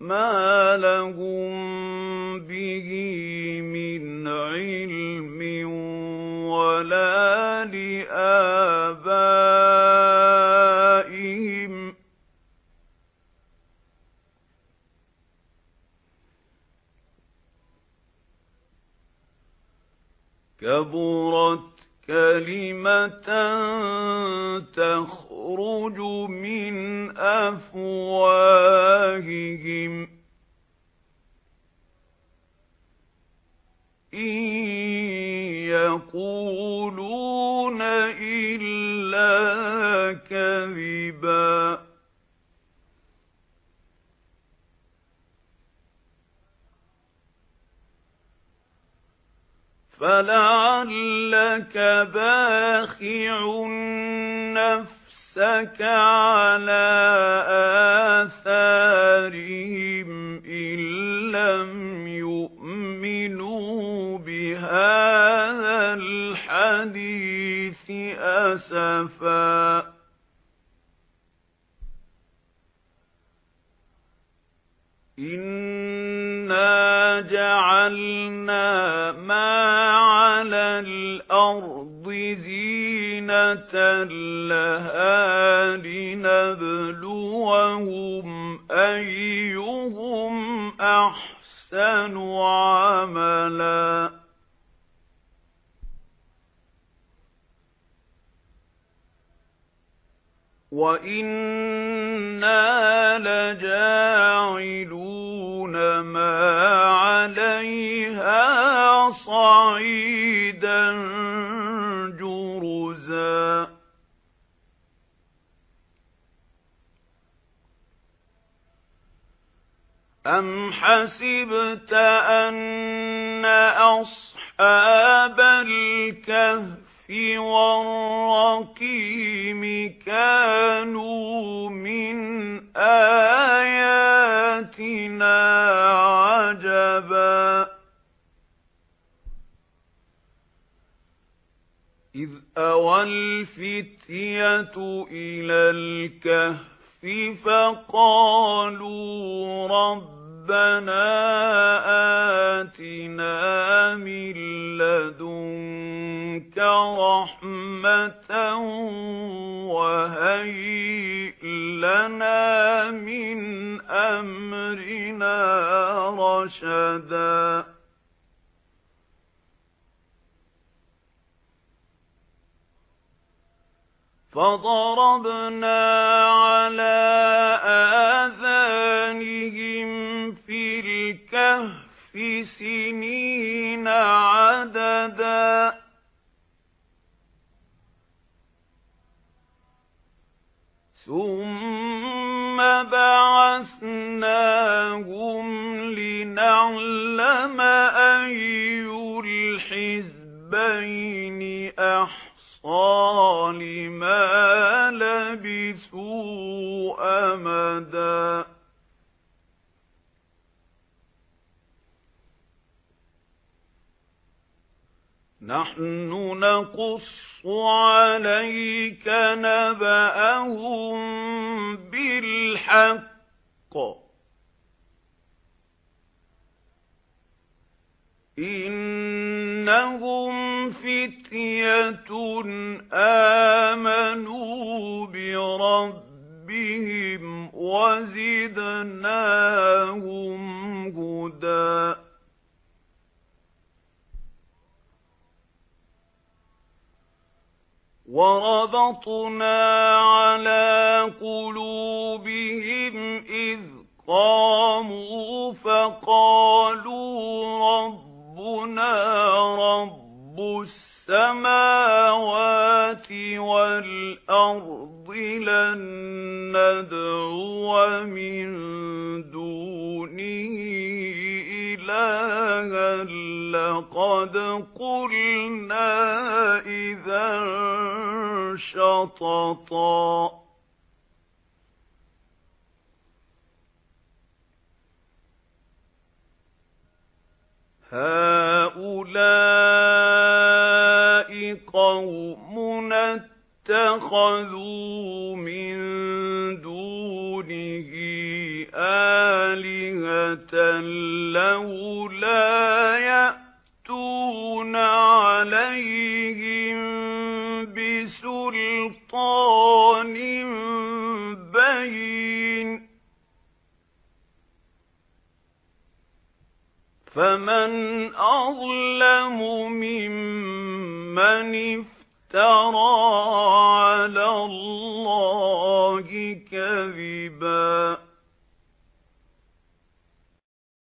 مَا لَهُم بِهِ مِنْ عِلْمٍ وَلَا لِآبَائِهِمْ ۚ كَبُرَتْ كَلِمَةً تَخْرُجُ مِنْ أَفْوَاهِهِمْ ۚ إِلَّا كَذِبًا فَلَعَلَّكَ بَاخِعٌ نَّفْسَكَ عَلَىٰ آثَارِهِمْ إِنَّا جَعَلْنَا مَا عَلَى الْأَرْضِ زِينَةً لَّهَا لِنَبْلُوَهُمْ أَيُّهُمْ أَحْسَنُ عَمَلًا. وَإِنَّا لَجَاعِلُونَ مَا عَلَيْهَا صَعِيدًا جُرُزًا أَمْ حَسِبْتَ أَنَّ أَصْحَابَ الْكَهْفِ وَالرَّقِيمِ كَانُوا مِنْ آيَاتِنَا عَجَبًا. إِذْ أَوَى الْفِتْيَةُ إِلَى الْكَهْفِ فَقَالُوا رَبَّنَا آتِنَا مِن لَّدُنكَ وَهَيِّئْ لَنَا مِنْ أَمْرِنَا رَشَدًا فَضَرَبْنَا عَلَى آذَانِهِمْ فِي الْكَهْفِ سِنِينَ عَدَدًا ثُمَّ بَعَثْنَاهُمْ لِنَعْلَمَ أَيُّ الْحِزْبَيْنِ أَحْصَىٰ لِمَا لَبِثُوا أَمَدًا نَحْنُ نَقُصُّ عَلَيْكَ نَبَأَهُم بِالْحَقِّ. إِنَّهُمْ فِتْيَةٌ آمَنُوا بِرَبِّهِمْ وَزِدْنَاهُمْ وَرَبَطْنَا عَلَى قُلُوبِهِمْ إِذْ قَامُوا فَقَالُوا رَبُّنَا رَبُّ السَّمَاوَاتِ وَالْأَرْضِ لَن نَّدْعُوَ مِن دُونِهِ إِلَٰهًا لَّقَدْ قُلْنَا إِذًا شَطَطًا هَؤُلَاءِ قَوْمُنَا اتَّخَذُوا مِن دُونِهِ آلِهَةً فَمَنْ أَظْلَمُ مِمَّنِ افْتَرَى عَلَى اللَّهِ كَذِبًا